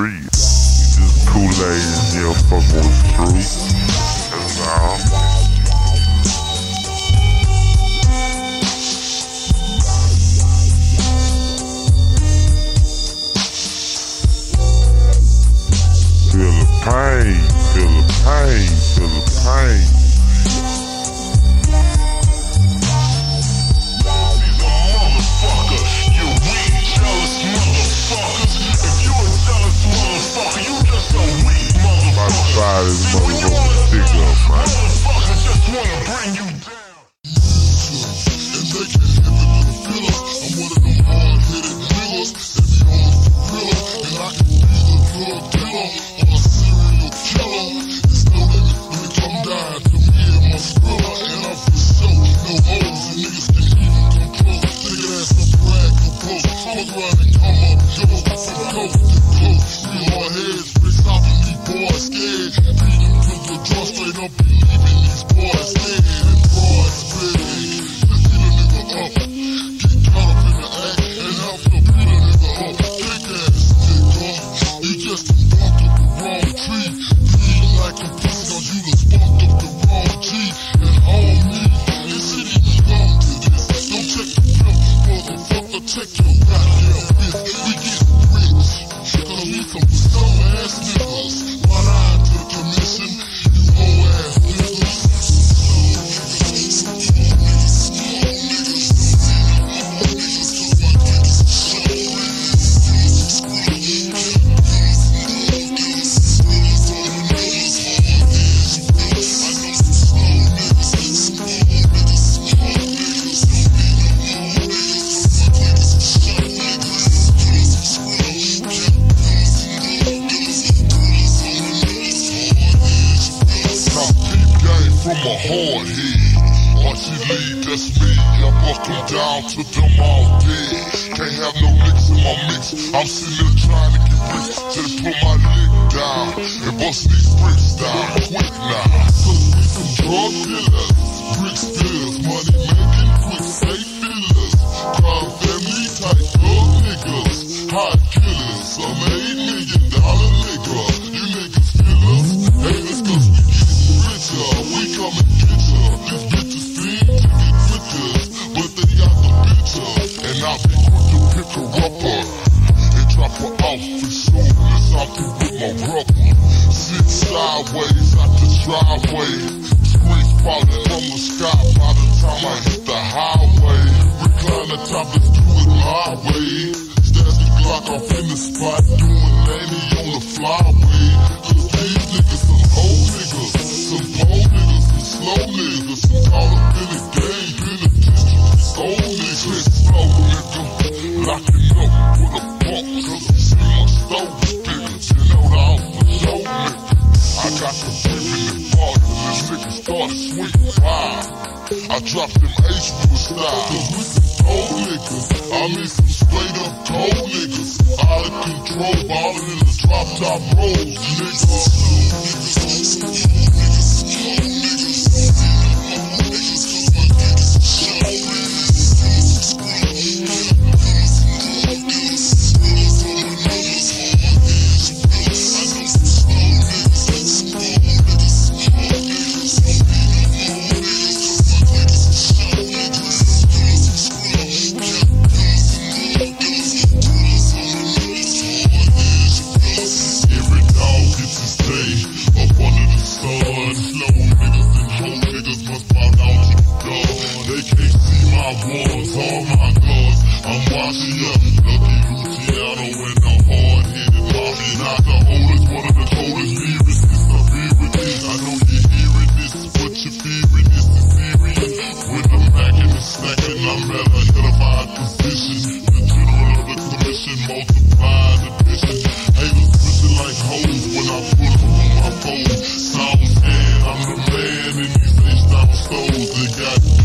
real. You just Kool-Aid don't fuck with the truth. That's all. You motherfucking wanna stick up, man. Like a on you done spunked up the wrong G. And on from a hard head. Archie Lee, that's me. I bust them down to them all dead. Can't have no licks in my mix. I'm sitting there trying to get rich they put my lick down and bust these bricks down quick now. Cause we some drug dealers, brick stealers, money making her off as I'm through with my rubber. Sit sideways out the driveway. Screens falling from the sky by the time I hit the highway. Recline the top, let's do it my way. Stash the Glock off in the spot, doing 90 on the flyway. Cause these niggas some old niggas, some I dropped them H-Rule style. Cause we some cold niggas. I mean some straight up cold niggas. Out of control, ballin' in the drop top rolls, Every Oh my wars, all my guns. I'm washing up. Lucky Luciano and the hard-headed mommy. Not the oldest, one of the coldest lyrics. It's a lyric. I know you're hearing this, but you're fearing this is serious. When I'm macking and stacking, I'm at a my position. The general of the commission multiplied addition. Haters switching like hoes when I put them on my phone. Sounds head, I'm the man in these H-Town stoves. They got